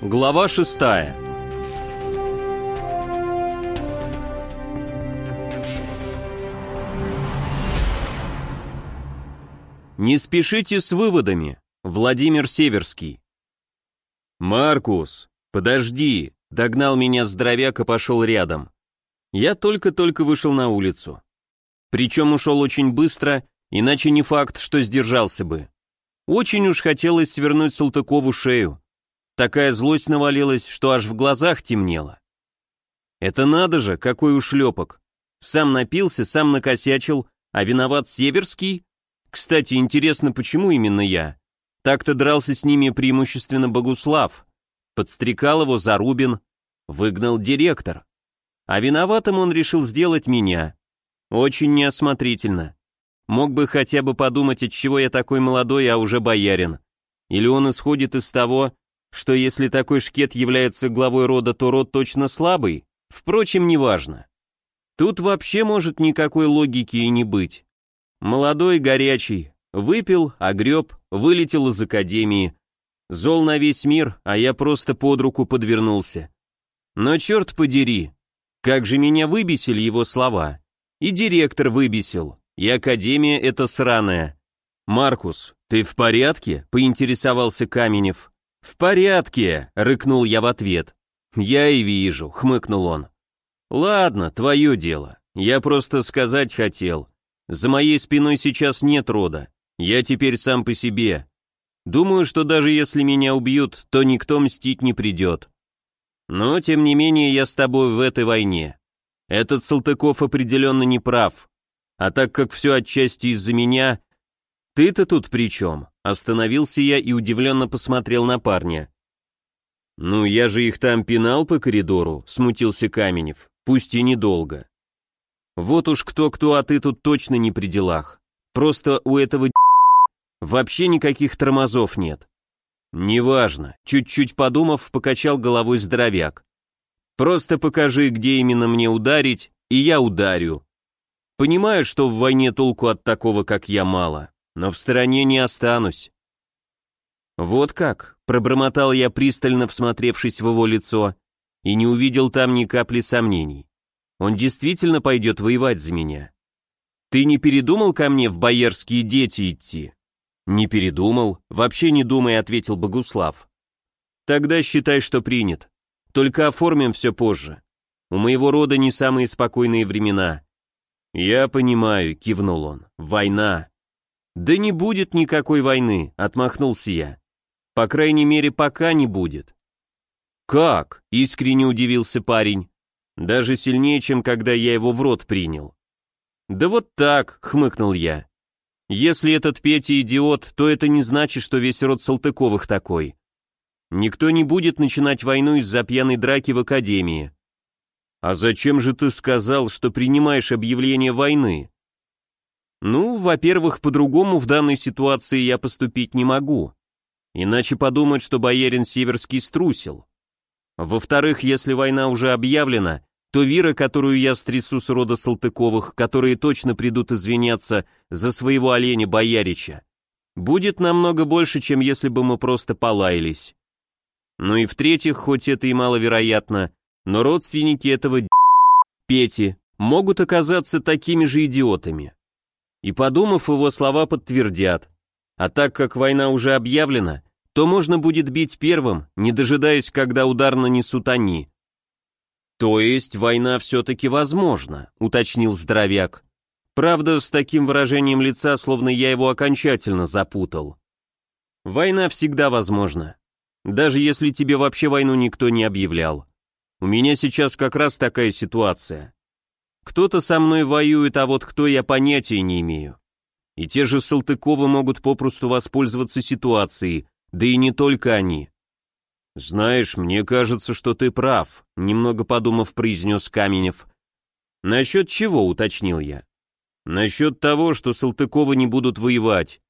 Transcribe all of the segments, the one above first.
Глава шестая. Не спешите с выводами. Владимир Северский. Маркус, подожди, догнал меня здоровяк и пошел рядом. Я только-только вышел на улицу. Причем ушел очень быстро, иначе не факт, что сдержался бы. Очень уж хотелось свернуть Салтыкову шею. Такая злость навалилась, что аж в глазах темнело. Это надо же, какой ушлепок. Сам напился, сам накосячил, а виноват Северский? Кстати, интересно, почему именно я? Так-то дрался с ними преимущественно Богуслав. Подстрекал его Зарубин, выгнал директор. А виноватым он решил сделать меня. Очень неосмотрительно. Мог бы хотя бы подумать, от чего я такой молодой, а уже боярин. Или он исходит из того, что если такой шкет является главой рода, то род точно слабый? Впрочем, неважно. Тут вообще может никакой логики и не быть. Молодой, горячий, выпил, огреб, вылетел из академии. Зол на весь мир, а я просто под руку подвернулся. Но черт подери, как же меня выбесили его слова. И директор выбесил. И академия эта сраная. «Маркус, ты в порядке?» — поинтересовался Каменев. «В порядке», — рыкнул я в ответ. «Я и вижу», — хмыкнул он. «Ладно, твое дело. Я просто сказать хотел. За моей спиной сейчас нет рода. Я теперь сам по себе. Думаю, что даже если меня убьют, то никто мстить не придет. Но, тем не менее, я с тобой в этой войне. Этот Салтыков определенно не прав. А так как все отчасти из-за меня... Ты-то тут при чем? Остановился я и удивленно посмотрел на парня. «Ну, я же их там пинал по коридору», — смутился Каменев, пусть и недолго. «Вот уж кто-кто, а ты тут точно не при делах. Просто у этого вообще никаких тормозов нет». «Неважно», — чуть-чуть подумав, покачал головой здоровяк. «Просто покажи, где именно мне ударить, и я ударю. Понимаю, что в войне толку от такого, как я, мало, но в стороне не останусь. Вот как, пробормотал я, пристально всмотревшись в его лицо, и не увидел там ни капли сомнений. Он действительно пойдет воевать за меня. Ты не передумал ко мне в боярские дети идти? Не передумал, вообще не думай, ответил Богуслав. Тогда считай, что принят. Только оформим все позже. У моего рода не самые спокойные времена. «Я понимаю», — кивнул он. «Война». «Да не будет никакой войны», — отмахнулся я. «По крайней мере, пока не будет». «Как?» — искренне удивился парень. «Даже сильнее, чем когда я его в рот принял». «Да вот так», — хмыкнул я. «Если этот Петя идиот, то это не значит, что весь род Салтыковых такой. Никто не будет начинать войну из-за пьяной драки в академии. «А зачем же ты сказал, что принимаешь объявление войны?» «Ну, во-первых, по-другому в данной ситуации я поступить не могу. Иначе подумать, что боярин Северский струсил. Во-вторых, если война уже объявлена, то вира, которую я стрясу с рода Салтыковых, которые точно придут извиняться за своего оленя Боярича, будет намного больше, чем если бы мы просто полаялись. Ну и в-третьих, хоть это и маловероятно, но родственники этого Пети могут оказаться такими же идиотами. И подумав, его слова подтвердят. А так как война уже объявлена, то можно будет бить первым, не дожидаясь, когда удар нанесут они. То есть война все-таки возможна, уточнил здоровяк. Правда, с таким выражением лица, словно я его окончательно запутал. Война всегда возможна. Даже если тебе вообще войну никто не объявлял. У меня сейчас как раз такая ситуация. Кто-то со мной воюет, а вот кто я понятия не имею. И те же Салтыковы могут попросту воспользоваться ситуацией, да и не только они. «Знаешь, мне кажется, что ты прав», — немного подумав, произнес Каменев. «Насчет чего?» — уточнил я. «Насчет того, что Салтыковы не будут воевать.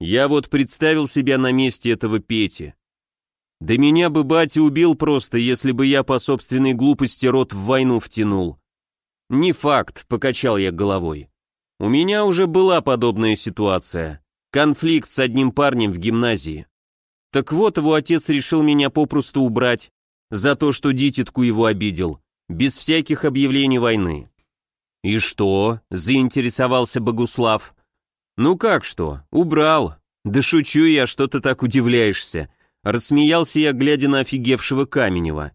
Я вот представил себя на месте этого Пети. Да меня бы батя убил просто, если бы я по собственной глупости рот в войну втянул. Не факт, покачал я головой. У меня уже была подобная ситуация. Конфликт с одним парнем в гимназии. Так вот, его отец решил меня попросту убрать за то, что дитятку его обидел, без всяких объявлений войны. «И что?» — заинтересовался Богуслав. «Ну как что? Убрал. Да шучу я, что ты так удивляешься». Рассмеялся я, глядя на офигевшего Каменева.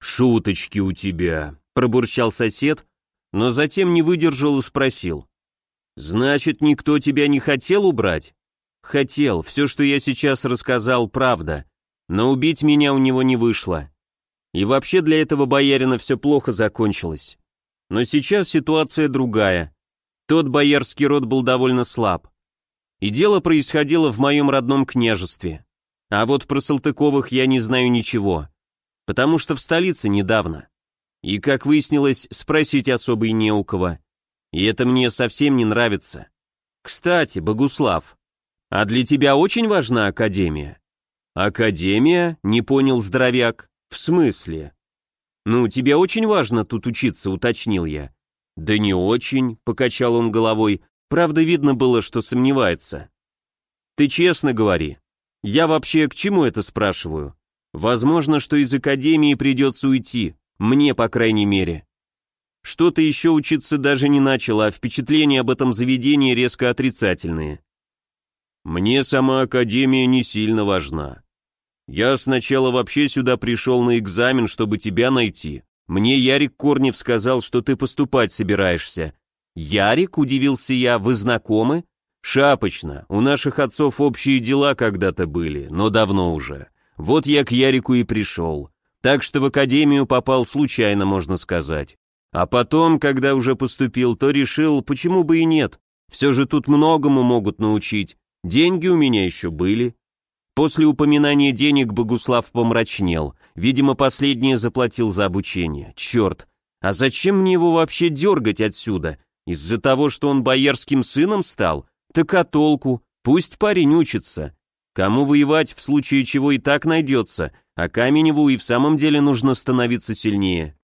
«Шуточки у тебя», — пробурчал сосед, но затем не выдержал и спросил. «Значит, никто тебя не хотел убрать?» «Хотел, все, что я сейчас рассказал, правда, но убить меня у него не вышло. И вообще для этого боярина все плохо закончилось. Но сейчас ситуация другая. Тот боярский род был довольно слаб. И дело происходило в моем родном княжестве. А вот про Салтыковых я не знаю ничего, потому что в столице недавно. И, как выяснилось, спросить особо и не у кого. И это мне совсем не нравится. Кстати, Богуслав, а для тебя очень важна Академия? Академия? Не понял здоровяк. В смысле? Ну, тебе очень важно тут учиться, уточнил я. Да не очень, покачал он головой. Правда, видно было, что сомневается. Ты честно говори. Я вообще к чему это спрашиваю? Возможно, что из Академии придется уйти. Мне, по крайней мере. Что-то еще учиться даже не начало, а впечатления об этом заведении резко отрицательные. Мне сама Академия не сильно важна. Я сначала вообще сюда пришел на экзамен, чтобы тебя найти. Мне Ярик Корнев сказал, что ты поступать собираешься. Ярик, удивился я, вы знакомы? Шапочно, у наших отцов общие дела когда-то были, но давно уже. Вот я к Ярику и пришел. Так что в академию попал случайно, можно сказать. А потом, когда уже поступил, то решил, почему бы и нет. Все же тут многому могут научить. Деньги у меня еще были. После упоминания денег Богуслав помрачнел. Видимо, последнее заплатил за обучение. Черт, а зачем мне его вообще дергать отсюда? Из-за того, что он боярским сыном стал? Так а толку? Пусть парень учится. Кому воевать, в случае чего и так найдется, а Каменеву и в самом деле нужно становиться сильнее.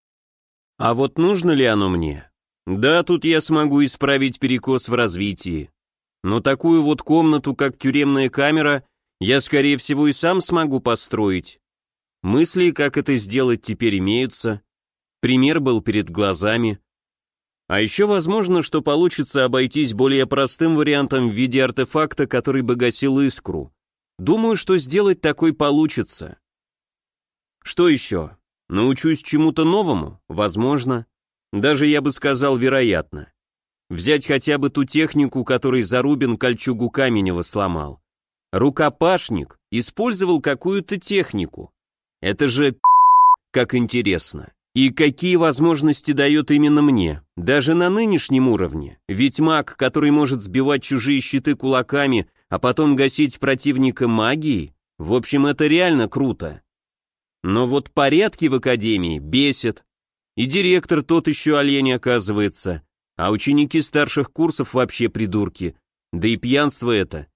А вот нужно ли оно мне? Да, тут я смогу исправить перекос в развитии. Но такую вот комнату, как тюремная камера, я, скорее всего, и сам смогу построить. Мысли, как это сделать, теперь имеются. Пример был перед глазами. А еще возможно, что получится обойтись более простым вариантом в виде артефакта, который бы гасил искру. Думаю, что сделать такой получится. Что еще? Научусь чему-то новому? Возможно. Даже я бы сказал, вероятно. Взять хотя бы ту технику, которой Зарубин кольчугу Каменева сломал. Рукопашник использовал какую-то технику. Это же как интересно. И какие возможности дает именно мне, даже на нынешнем уровне. Ведь маг, который может сбивать чужие щиты кулаками, а потом гасить противника магией, в общем, это реально круто. Но вот порядки в академии бесят. И директор тот еще олень оказывается, а ученики старших курсов вообще придурки. Да и пьянство это.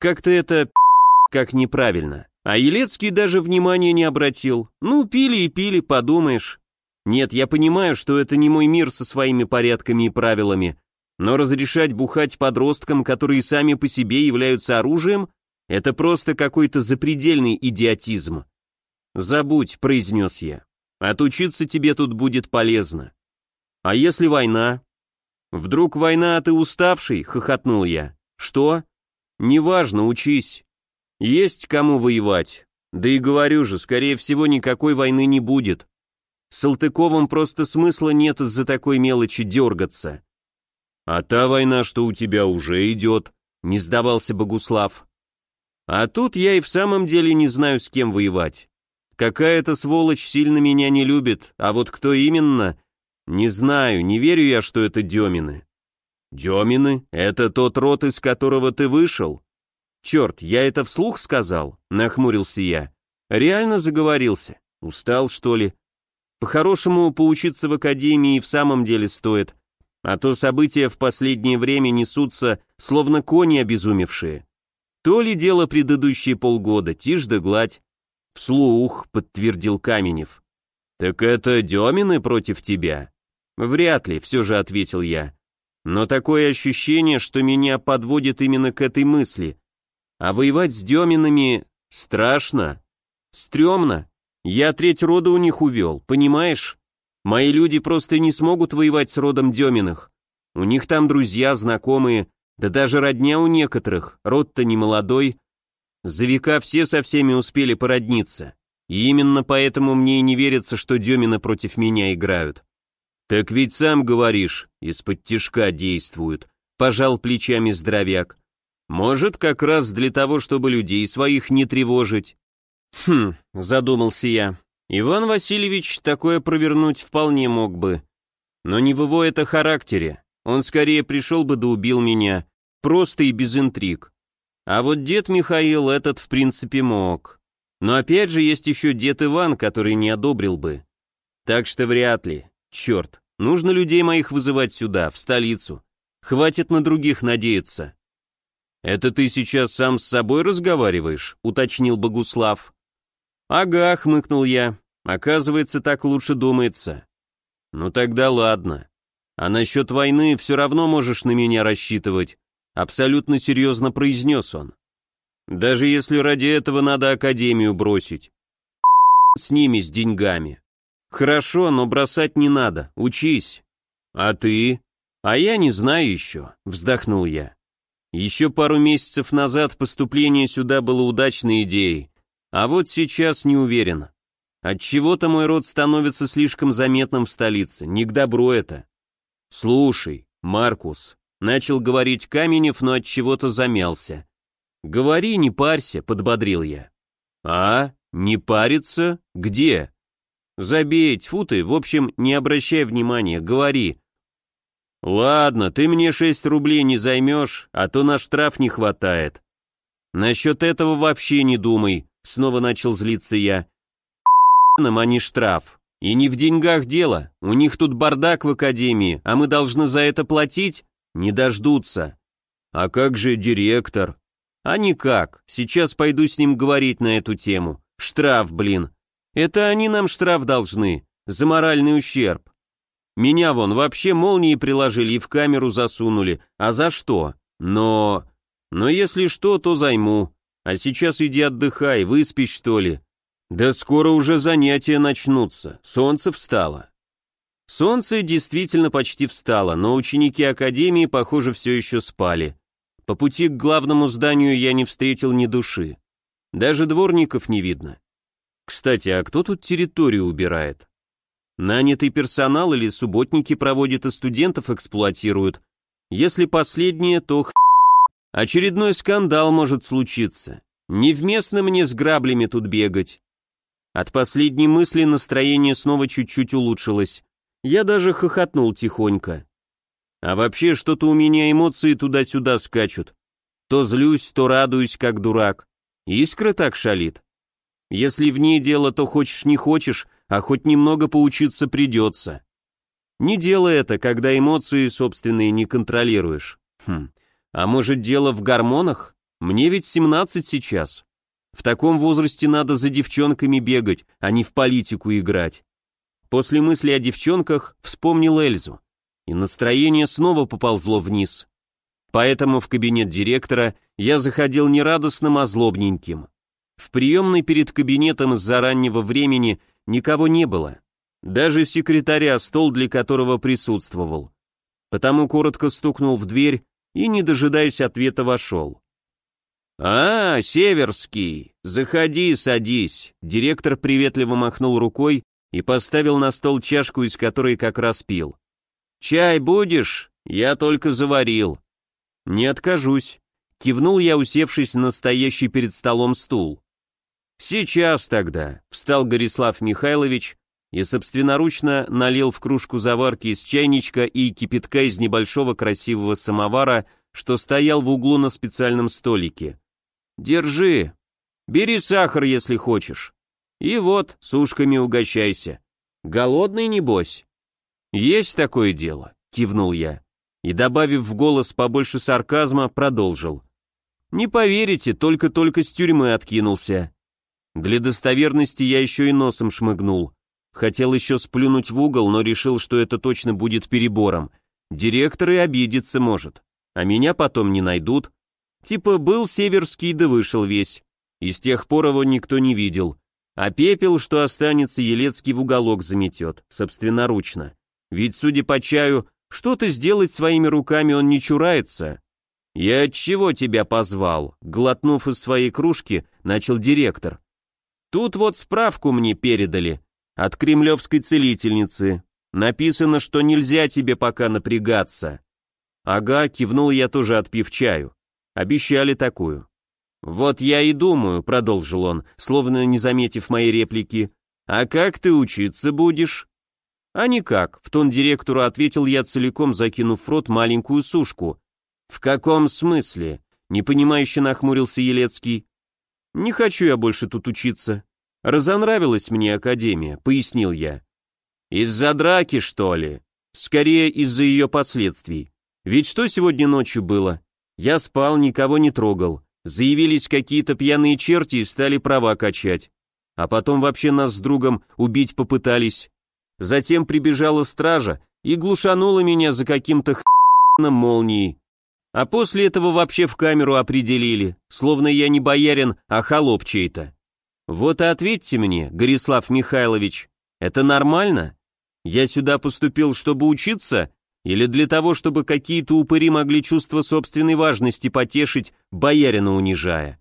Как-то это как неправильно. А Елецкий даже внимания не обратил. Ну, пили и пили, подумаешь. Нет, я понимаю, что это не мой мир со своими порядками и правилами, но разрешать бухать подросткам, которые сами по себе являются оружием, это просто какой-то запредельный идиотизм. «Забудь», — произнес я. «Отучиться тебе тут будет полезно». «А если война?» «Вдруг война, а ты уставший?» — хохотнул я. «Что?» «Неважно, учись. Есть кому воевать. Да и говорю же, скорее всего, никакой войны не будет. Салтыковым просто смысла нет из-за такой мелочи дергаться. А та война, что у тебя уже идет, не сдавался Богуслав. А тут я и в самом деле не знаю, с кем воевать. Какая-то сволочь сильно меня не любит, а вот кто именно, не знаю, не верю я, что это Демины. Демины? Это тот род, из которого ты вышел? Черт, я это вслух сказал, нахмурился я. Реально заговорился. Устал, что ли? По-хорошему, поучиться в академии в самом деле стоит, а то события в последнее время несутся, словно кони обезумевшие. То ли дело предыдущие полгода, тишь да гладь. Вслух, подтвердил Каменев. Так это Демины против тебя? Вряд ли, все же ответил я. Но такое ощущение, что меня подводит именно к этой мысли. А воевать с Деминами Страшно. Стремно. Я треть рода у них увел, понимаешь? Мои люди просто не смогут воевать с родом Деминых. У них там друзья, знакомые, да даже родня у некоторых, род-то не молодой. За века все со всеми успели породниться. И именно поэтому мне и не верится, что Демины против меня играют. Так ведь сам говоришь, из-под тишка действуют, пожал плечами здоровяк. Может, как раз для того, чтобы людей своих не тревожить. Хм, задумался я. Иван Васильевич такое провернуть вполне мог бы. Но не в его это характере. Он скорее пришел бы да убил меня, просто и без интриг. А вот дед Михаил этот в принципе мог. Но опять же есть еще дед Иван, который не одобрил бы. Так что вряд ли. Черт, нужно людей моих вызывать сюда, в столицу. Хватит на других надеяться. «Это ты сейчас сам с собой разговариваешь?» — уточнил Богуслав. «Ага», — хмыкнул я. «Оказывается, так лучше думается». «Ну тогда ладно. А насчет войны все равно можешь на меня рассчитывать», — абсолютно серьезно произнес он. Даже если ради этого надо академию бросить. С ними, с деньгами. Хорошо, но бросать не надо, учись. А ты? А я не знаю еще, вздохнул я. Еще пару месяцев назад поступление сюда было удачной идеей, а вот сейчас не уверен. Отчего-то мой род становится слишком заметным в столице, не к добру это. Слушай, Маркус, начал говорить Каменев, но от чего-то замялся. «Говори, не парься», — подбодрил я. «А? Не париться? Где?» «Забей, тьфу ты, в общем, не обращай внимания, говори». «Ладно, ты мне шесть рублей не займешь, а то на штраф не хватает». «Насчет этого вообще не думай», — снова начал злиться я. «Нам, не штраф. И не в деньгах дело, у них тут бардак в академии, а мы должны за это платить? Не дождутся». «А как же директор?» А никак, сейчас пойду с ним говорить на эту тему. Штраф, блин. Это они нам штраф должны, за моральный ущерб. Меня вон вообще молнии приложили и в камеру засунули. А за что? Но... Но если что, то займу. А сейчас иди отдыхай, выспись что ли. Да скоро уже занятия начнутся, солнце встало. Солнце действительно почти встало, но ученики академии, похоже, все еще спали. По пути к главному зданию я не встретил ни души. Даже дворников не видно. Кстати, а кто тут территорию убирает? Нанятый персонал или субботники проводят и студентов эксплуатируют? Если последнее, то х... Очередной скандал может случиться. Невместно мне с граблями тут бегать. От последней мысли настроение снова чуть-чуть улучшилось. Я даже хохотнул тихонько. А вообще, что-то у меня эмоции туда-сюда скачут. То злюсь, то радуюсь, как дурак. Искра так шалит. Если в ней дело, то хочешь не хочешь, а хоть немного поучиться придется. Не делай это, когда эмоции собственные не контролируешь. Хм, а может дело в гормонах? Мне ведь 17 сейчас. В таком возрасте надо за девчонками бегать, а не в политику играть. После мысли о девчонках вспомнил Эльзу и настроение снова поползло вниз. Поэтому в кабинет директора я заходил не радостным, а злобненьким. В приемной перед кабинетом из-за раннего времени никого не было. Даже секретаря, стол для которого присутствовал. Потому коротко стукнул в дверь и, не дожидаясь ответа, вошел. «А, Северский, заходи, садись». Директор приветливо махнул рукой и поставил на стол чашку, из которой как раз пил. «Чай будешь? Я только заварил». «Не откажусь», — кивнул я, усевшись на стоящий перед столом стул. «Сейчас тогда», — встал Горислав Михайлович и собственноручно налил в кружку заварки из чайничка и кипятка из небольшого красивого самовара, что стоял в углу на специальном столике. «Держи. Бери сахар, если хочешь. И вот, с ушками угощайся. Голодный, небось?» «Есть такое дело», — кивнул я. И, добавив в голос побольше сарказма, продолжил. «Не поверите, только-только с тюрьмы откинулся». Для достоверности я еще и носом шмыгнул. Хотел еще сплюнуть в угол, но решил, что это точно будет перебором. Директор и обидеться может. А меня потом не найдут. Типа был северский, да вышел весь. И с тех пор его никто не видел. А пепел, что останется, Елецкий в уголок заметет, собственноручно. Ведь, судя по чаю, что-то сделать своими руками он не чурается. «Я от чего тебя позвал?» Глотнув из своей кружки, начал директор. «Тут вот справку мне передали. От кремлевской целительницы. Написано, что нельзя тебе пока напрягаться». «Ага», кивнул я тоже, отпив чаю. «Обещали такую». «Вот я и думаю», — продолжил он, словно не заметив моей реплики. «А как ты учиться будешь?» «А никак», — в тон директору ответил я целиком, закинув в рот маленькую сушку. «В каком смысле?» — непонимающе нахмурился Елецкий. «Не хочу я больше тут учиться. Разонравилась мне академия», — пояснил я. «Из-за драки, что ли?» «Скорее, из-за ее последствий. Ведь что сегодня ночью было? Я спал, никого не трогал. Заявились какие-то пьяные черти и стали права качать. А потом вообще нас с другом убить попытались. Затем прибежала стража и глушанула меня за каким-то хреном молнией. А после этого вообще в камеру определили, словно я не боярин, а холоп чей-то. Вот и ответьте мне, Горислав Михайлович, это нормально? Я сюда поступил, чтобы учиться или для того, чтобы какие-то упыри могли чувство собственной важности потешить, боярина унижая?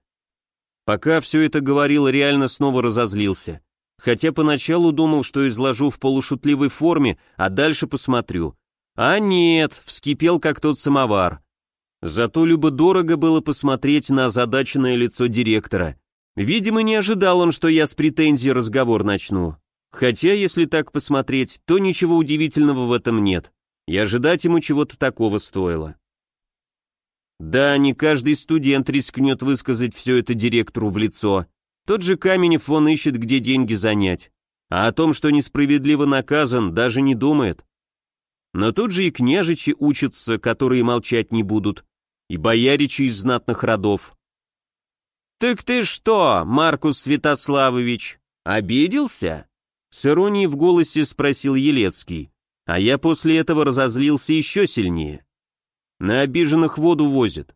Пока все это говорил, реально снова разозлился. Хотя поначалу думал, что изложу в полушутливой форме, а дальше посмотрю. А нет, вскипел как тот самовар. Зато любо-дорого было посмотреть на озадаченное лицо директора. Видимо, не ожидал он, что я с претензией разговор начну. Хотя, если так посмотреть, то ничего удивительного в этом нет и ожидать ему чего-то такого стоило. Да, не каждый студент рискнет высказать все это директору в лицо. Тот же Каменев он ищет, где деньги занять. А о том, что несправедливо наказан, даже не думает. Но тут же и княжичи учатся, которые молчать не будут, и бояричи из знатных родов. «Так ты что, Маркус Святославович, обиделся?» С иронией в голосе спросил Елецкий. А я после этого разозлился еще сильнее. На обиженных воду возят.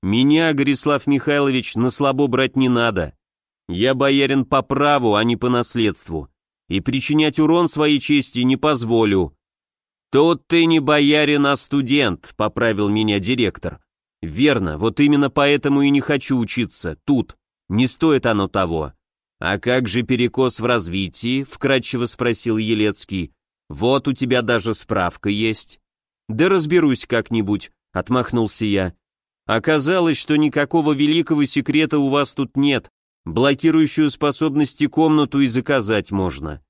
Меня, Горислав Михайлович, на слабо брать не надо. Я боярин по праву, а не по наследству. И причинять урон своей чести не позволю. Тут ты не боярин, а студент, поправил меня директор. Верно, вот именно поэтому и не хочу учиться, тут. Не стоит оно того. А как же перекос в развитии? Вкратчиво спросил Елецкий. Вот у тебя даже справка есть. Да разберусь как-нибудь, отмахнулся я. Оказалось, что никакого великого секрета у вас тут нет. Блокирующую способности комнату и заказать можно.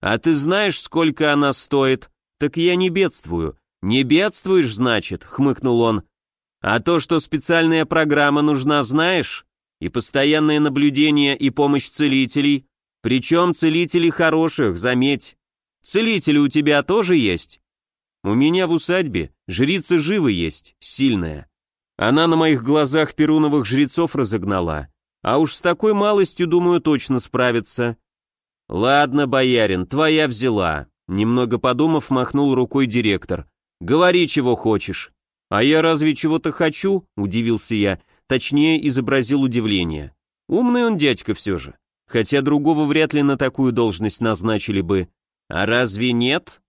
А ты знаешь, сколько она стоит? Так я не бедствую. Не бедствуешь, значит, хмыкнул он. А то, что специальная программа нужна, знаешь? И постоянное наблюдение и помощь целителей. Причем целителей хороших, заметь. Целители у тебя тоже есть? У меня в усадьбе жрица живы есть, сильная. Она на моих глазах перуновых жрецов разогнала. А уж с такой малостью, думаю, точно справится. Ладно, боярин, твоя взяла. Немного подумав, махнул рукой директор. Говори, чего хочешь. А я разве чего-то хочу? Удивился я, точнее изобразил удивление. Умный он дядька все же. Хотя другого вряд ли на такую должность назначили бы. А разве нет?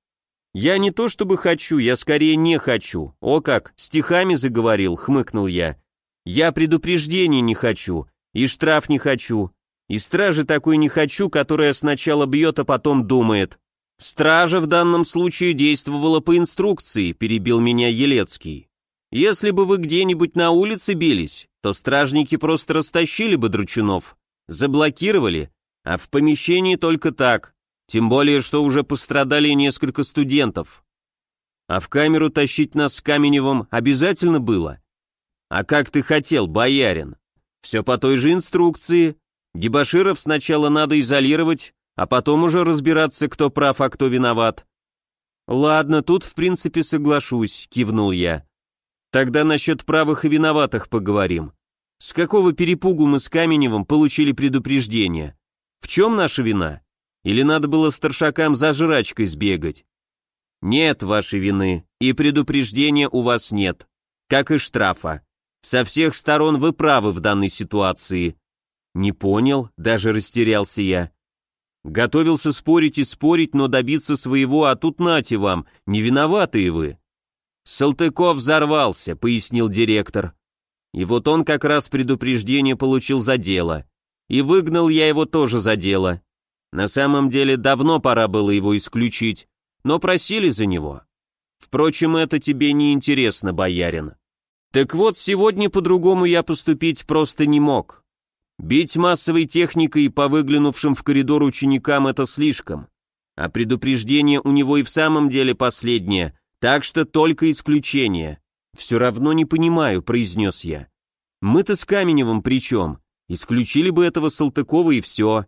Я не то чтобы хочу, я скорее не хочу. О как, стихами заговорил, хмыкнул я. Я предупреждений не хочу, и штраф не хочу, и стражи такой не хочу, которая сначала бьет, а потом думает. Стража в данном случае действовала по инструкции, перебил меня Елецкий. Если бы вы где-нибудь на улице бились, то стражники просто растащили бы дручунов, заблокировали, а в помещении только так, тем более, что уже пострадали несколько студентов. А в камеру тащить нас с Каменевым обязательно было? А как ты хотел, боярин? Все по той же инструкции. Дебаширов сначала надо изолировать, а потом уже разбираться, кто прав, а кто виноват. Ладно, тут в принципе соглашусь, кивнул я. Тогда насчет правых и виноватых поговорим. С какого перепугу мы с Каменевым получили предупреждение? В чем наша вина? Или надо было старшакам за жрачкой сбегать? Нет вашей вины, и предупреждения у вас нет, как и штрафа. Со всех сторон вы правы в данной ситуации. Не понял, даже растерялся я. Готовился спорить и спорить, но добиться своего, а тут нате вам, не виноватые вы. Салтыков взорвался, пояснил директор. И вот он как раз предупреждение получил за дело. И выгнал я его тоже за дело. На самом деле давно пора было его исключить, но просили за него. Впрочем, это тебе не интересно, боярин. Так вот, сегодня по-другому я поступить просто не мог. Бить массовой техникой по выглянувшим в коридор ученикам это слишком. А предупреждение у него и в самом деле последнее, так что только исключение. Все равно не понимаю, произнес я. Мы-то с Каменевым при чем? Исключили бы этого Салтыкова и все.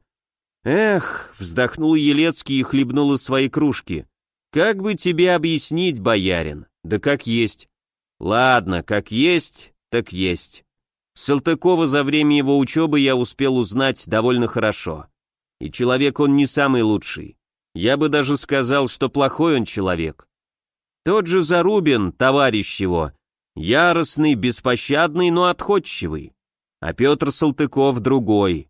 Эх, вздохнул Елецкий и хлебнул из своей кружки. Как бы тебе объяснить, боярин? Да как есть. Ладно, как есть, так есть. Салтыкова за время его учебы я успел узнать довольно хорошо. И человек он не самый лучший. Я бы даже сказал, что плохой он человек. Тот же Зарубин, товарищ его, яростный, беспощадный, но отходчивый. А Петр Салтыков другой.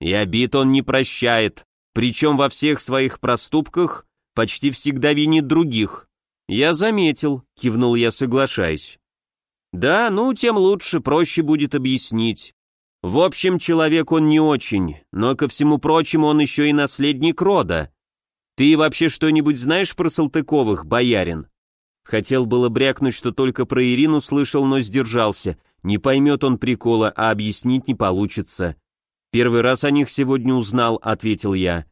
И обид он не прощает, причем во всех своих проступках почти всегда винит других. «Я заметил», — кивнул я, соглашаясь. «Да, ну, тем лучше, проще будет объяснить. В общем, человек он не очень, но, ко всему прочему, он еще и наследник рода. Ты вообще что-нибудь знаешь про Салтыковых, боярин?» Хотел было брякнуть, что только про Ирину слышал, но сдержался. Не поймет он прикола, а объяснить не получится. «Первый раз о них сегодня узнал», — ответил я.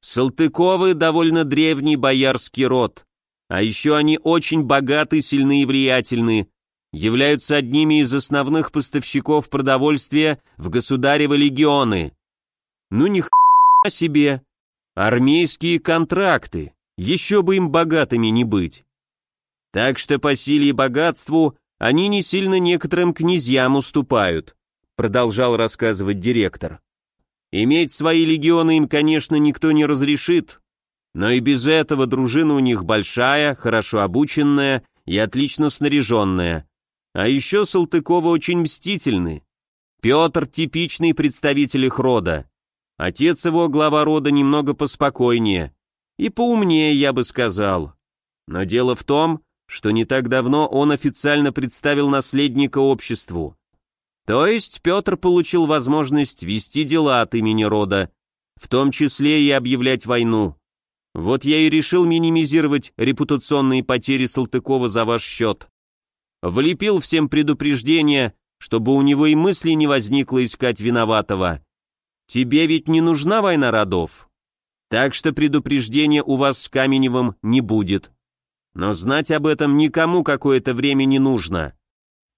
«Салтыковы — довольно древний боярский род. А еще они очень богаты, сильны и влиятельны, являются одними из основных поставщиков продовольствия в государевы легионы. Ну ни себе. Армейские контракты. Еще бы им богатыми не быть. Так что по силе и богатству они не сильно некоторым князьям уступают, продолжал рассказывать директор. Иметь свои легионы им, конечно, никто не разрешит, но и без этого дружина у них большая, хорошо обученная и отлично снаряженная. А еще Салтыкова очень мстительны. Петр – типичный представитель их рода. Отец его, глава рода, немного поспокойнее. И поумнее, я бы сказал. Но дело в том, что не так давно он официально представил наследника обществу. То есть Петр получил возможность вести дела от имени рода, в том числе и объявлять войну. Вот я и решил минимизировать репутационные потери Салтыкова за ваш счет. Влепил всем предупреждение, чтобы у него и мысли не возникло искать виноватого. Тебе ведь не нужна война родов. Так что предупреждения у вас с Каменевым не будет. Но знать об этом никому какое-то время не нужно.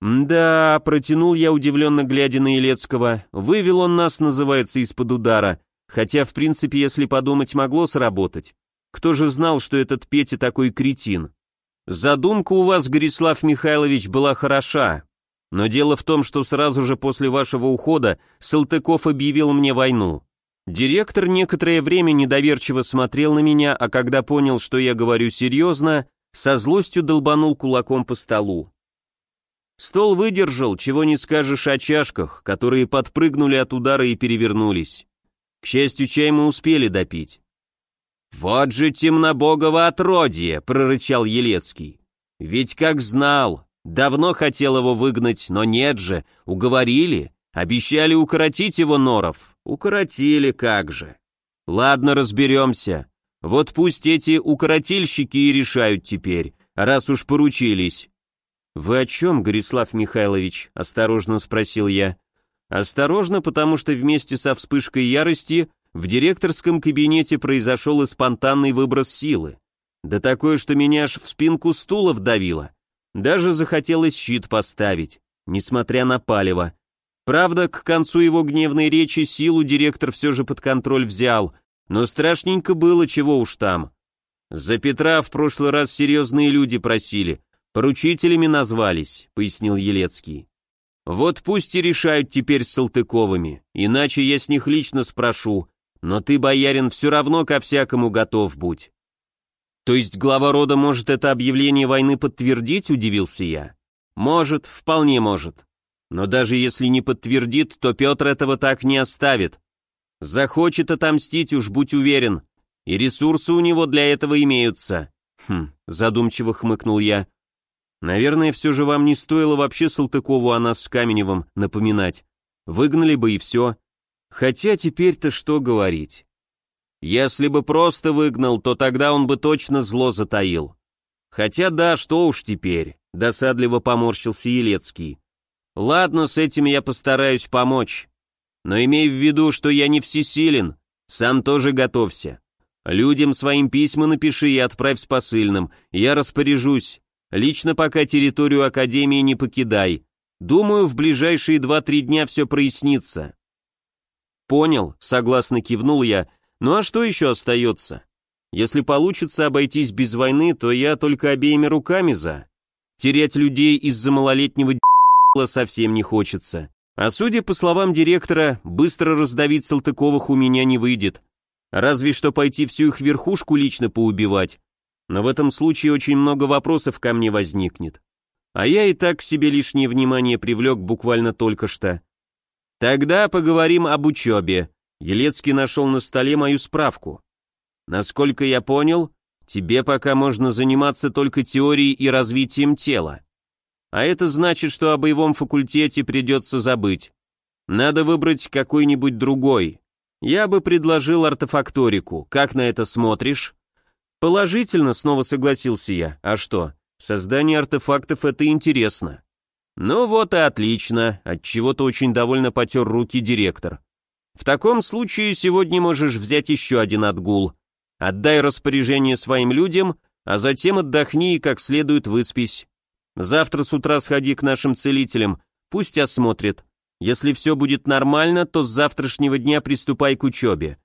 «Да», — протянул я, удивленно глядя на Елецкого, «вывел он нас, называется, из-под удара, хотя, в принципе, если подумать, могло сработать. Кто же знал, что этот Петя такой кретин? Задумка у вас, Горислав Михайлович, была хороша. Но дело в том, что сразу же после вашего ухода Салтыков объявил мне войну. Директор некоторое время недоверчиво смотрел на меня, а когда понял, что я говорю серьезно, со злостью долбанул кулаком по столу. Стол выдержал, чего не скажешь о чашках, которые подпрыгнули от удара и перевернулись. К счастью, чай мы успели допить. «Вот же темнобогово отродье!» — прорычал Елецкий. «Ведь как знал, давно хотел его выгнать, но нет же, уговорили, обещали укоротить его норов, укоротили как же. Ладно, разберемся, вот пусть эти укоротильщики и решают теперь, раз уж поручились». «Вы о чем, Горислав Михайлович?» — осторожно спросил я. «Осторожно, потому что вместе со вспышкой ярости в директорском кабинете произошел и спонтанный выброс силы. Да такое, что меня аж в спинку стула вдавило. Даже захотелось щит поставить, несмотря на палево. Правда, к концу его гневной речи силу директор все же под контроль взял, но страшненько было, чего уж там. За Петра в прошлый раз серьезные люди просили, поручителями назвались, пояснил Елецкий. Вот пусть и решают теперь с Салтыковыми, иначе я с них лично спрошу, но ты, боярин, все равно ко всякому готов будь. То есть глава рода может это объявление войны подтвердить, удивился я? Может, вполне может. Но даже если не подтвердит, то Петр этого так не оставит. Захочет отомстить, уж будь уверен. И ресурсы у него для этого имеются. Хм, задумчиво хмыкнул я. Наверное, все же вам не стоило вообще Салтыкову о нас с Каменевым напоминать. Выгнали бы и все. Хотя теперь-то что говорить. Если бы просто выгнал, то тогда он бы точно зло затаил. Хотя да, что уж теперь, досадливо поморщился Елецкий. Ладно, с этим я постараюсь помочь. Но имей в виду, что я не всесилен, сам тоже готовься. Людям своим письма напиши и отправь с посыльным, я распоряжусь. Лично пока территорию Академии не покидай. Думаю, в ближайшие два-три дня все прояснится. Понял, согласно кивнул я. Ну а что еще остается? Если получится обойтись без войны, то я только обеими руками за. Терять людей из-за малолетнего совсем не хочется. А судя по словам директора, быстро раздавить Салтыковых у меня не выйдет. Разве что пойти всю их верхушку лично поубивать. Но в этом случае очень много вопросов ко мне возникнет. А я и так к себе лишнее внимание привлек буквально только что. Тогда поговорим об учебе. Елецкий нашел на столе мою справку. Насколько я понял, тебе пока можно заниматься только теорией и развитием тела. А это значит, что о боевом факультете придется забыть. Надо выбрать какой-нибудь другой. Я бы предложил артефакторику. Как на это смотришь? Положительно, снова согласился я. А что? Создание артефактов это интересно. Ну вот и отлично, от чего-то очень довольно потер руки директор. В таком случае сегодня можешь взять еще один отгул. Отдай распоряжение своим людям, а затем отдохни и как следует выспись. Завтра с утра сходи к нашим целителям, пусть осмотрят. Если все будет нормально, то с завтрашнего дня приступай к учебе.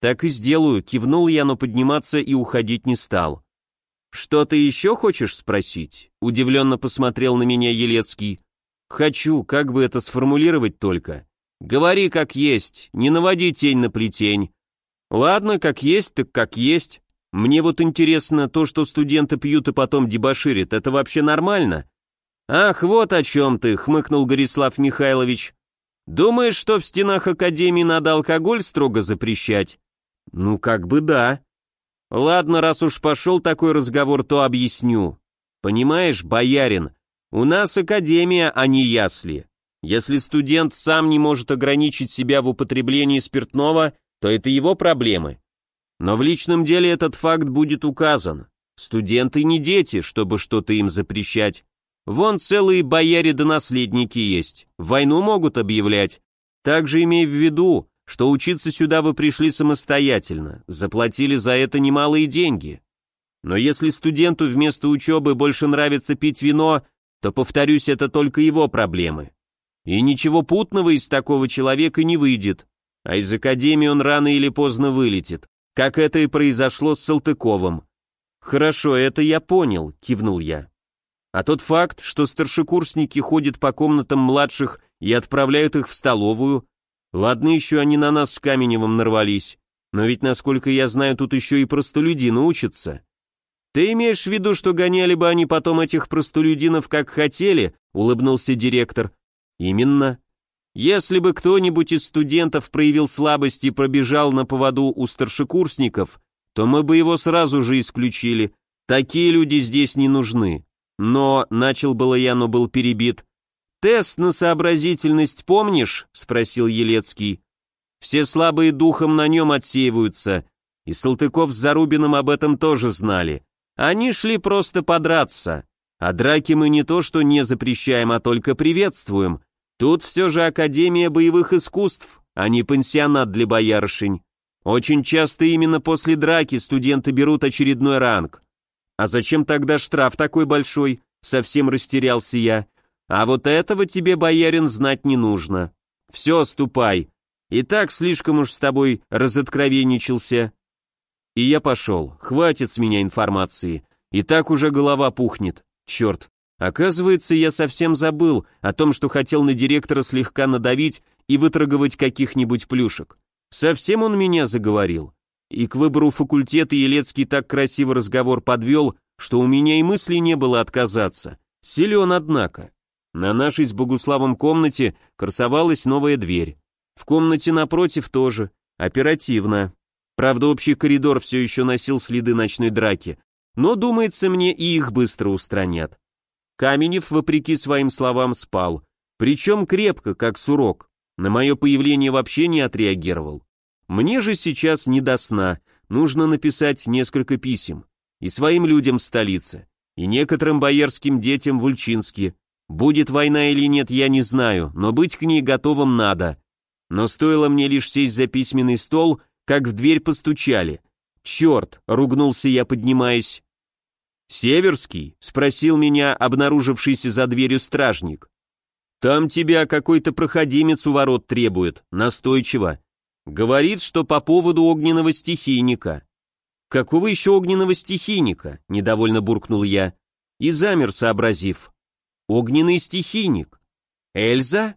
Так и сделаю, кивнул я, но подниматься и уходить не стал. Что ты еще хочешь спросить? Удивленно посмотрел на меня Елецкий. Хочу, как бы это сформулировать только. Говори как есть, не наводи тень на плетень. Ладно, как есть, так как есть. Мне вот интересно, то, что студенты пьют и потом дебоширят, это вообще нормально? Ах, вот о чем ты, хмыкнул Горислав Михайлович. Думаешь, что в стенах Академии надо алкоголь строго запрещать? Ну, как бы да. Ладно, раз уж пошел такой разговор, то объясню. Понимаешь, боярин, у нас Академия, а не ясли. Если студент сам не может ограничить себя в употреблении спиртного, то это его проблемы. Но в личном деле этот факт будет указан. Студенты не дети, чтобы что-то им запрещать. Вон целые бояре да наследники есть. Войну могут объявлять. Также имей в виду, что учиться сюда вы пришли самостоятельно, заплатили за это немалые деньги. Но если студенту вместо учебы больше нравится пить вино, то, повторюсь, это только его проблемы. И ничего путного из такого человека не выйдет, а из академии он рано или поздно вылетит как это и произошло с Салтыковым. «Хорошо, это я понял», — кивнул я. А тот факт, что старшекурсники ходят по комнатам младших и отправляют их в столовую, ладно еще они на нас с Каменевым нарвались, но ведь, насколько я знаю, тут еще и простолюдины учатся. Ты имеешь в виду, что гоняли бы они потом этих простолюдинов как хотели, улыбнулся директор. Именно. Если бы кто-нибудь из студентов проявил слабость и пробежал на поводу у старшекурсников, то мы бы его сразу же исключили. Такие люди здесь не нужны. Но, начал было я, но был перебит. «Тест на сообразительность помнишь?» — спросил Елецкий. «Все слабые духом на нем отсеиваются, и Салтыков с Зарубиным об этом тоже знали. Они шли просто подраться. А драки мы не то что не запрещаем, а только приветствуем, Тут все же Академия боевых искусств, а не пансионат для боярышень. Очень часто именно после драки студенты берут очередной ранг. А зачем тогда штраф такой большой? Совсем растерялся я. А вот этого тебе, боярин, знать не нужно. Все, ступай. И так слишком уж с тобой разоткровенничался. И я пошел. Хватит с меня информации. И так уже голова пухнет. Черт, Оказывается, я совсем забыл о том, что хотел на директора слегка надавить и выторговать каких-нибудь плюшек. Совсем он меня заговорил. И к выбору факультета Елецкий так красиво разговор подвел, что у меня и мысли не было отказаться. Силен, однако. На нашей с Богуславом комнате красовалась новая дверь. В комнате напротив тоже. Оперативно. Правда, общий коридор все еще носил следы ночной драки, но, думается мне, и их быстро устранят. Каменев, вопреки своим словам, спал, причем крепко, как сурок. На мое появление вообще не отреагировал. Мне же сейчас не до сна, нужно написать несколько писем. И своим людям в столице, и некоторым боярским детям в Ульчинске. Будет война или нет, я не знаю, но быть к ней готовым надо. Но стоило мне лишь сесть за письменный стол, как в дверь постучали. «Черт!» — ругнулся я, поднимаясь. «Северский?» — спросил меня обнаружившийся за дверью стражник. «Там тебя какой-то проходимец у ворот требует, настойчиво. Говорит, что по поводу огненного стихийника». «Какого еще огненного стихийника?» — недовольно буркнул я. И замер, сообразив. «Огненный стихийник. Эльза?»